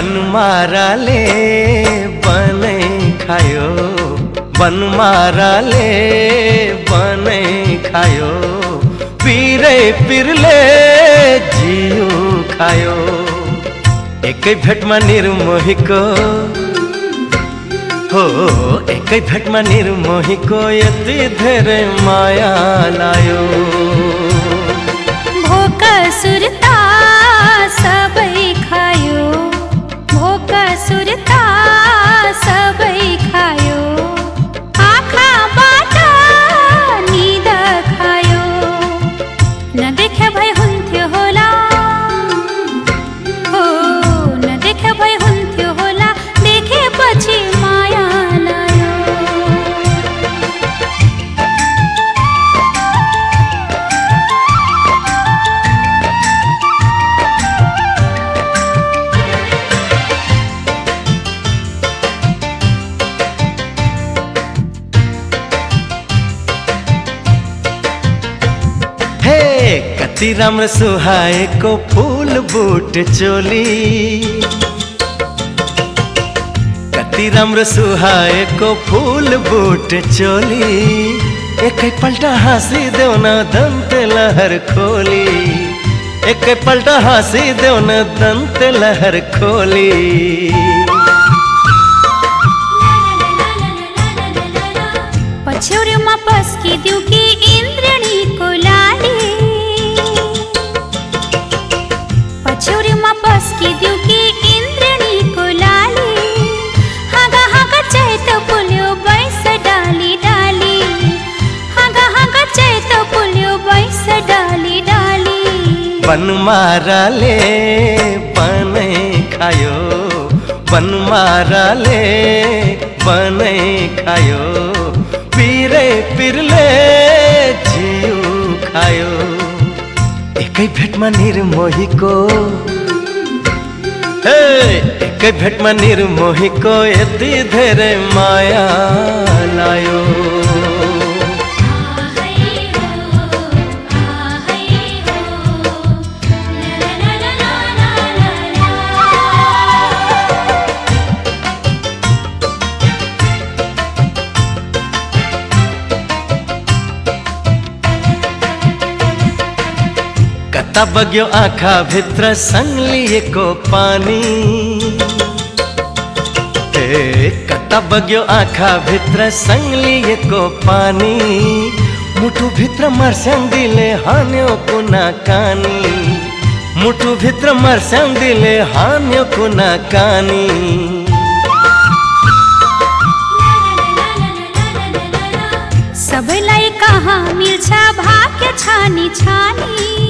बनमाराले बनै खायो। बनमाराले बनै खायो। पिरै पिरले जिउ खायो। एकै भेटमा निर्मोहीको हो एकै भेटमा निर्मोहीको यति धेरै माया लायो। भोक सुरता श्री राम सुहाए को फूल बूट चोली। कति राम सुहाए को फूल बूट चोली। एक पलटा हँसी देवना दंत लहर खोली। एक पलटा हँसी देवना दंत लहर खोली। पछोर मापस की दुकी बनमाराले बनै खायो। बनमाराले बनै खायो। पिरै पिरले जिउ खायो। एकै भेटमा निर्मोहीको एकै भेटमा निर्मोहीको यति धेरै माया लायो। कता बग्यो आँखा भित्र सङ्लिएको पानी। ए कता बग्यो आँखा भित्र सङ्लिएको पानी। मुटु भित्र मर्स्याङ्दीले हान्यो कुना कानी। मुटु भित्र मर्स्याङ्दीले हान्यो कुना कानी। सबैलाई कहाँ मिल्छ, भाग्य छानी छानी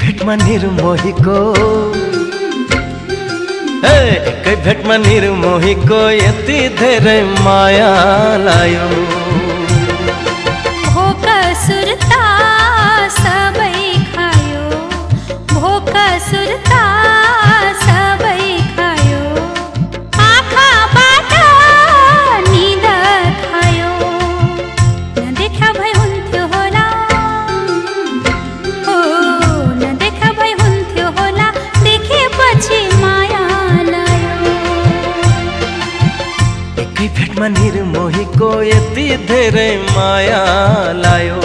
भेटमा निर्मोहीको। एकै भेटमा यति धेरै माया लायो। निर्मोहीको यति धेरै माया लायो।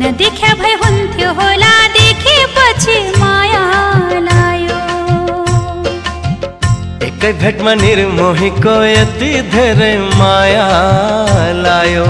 नदेखा भए हुन्थ्यो होला देखेपछि माया लायो। एकै भेटमा निर्मोहीको यति धेरै माया लायो।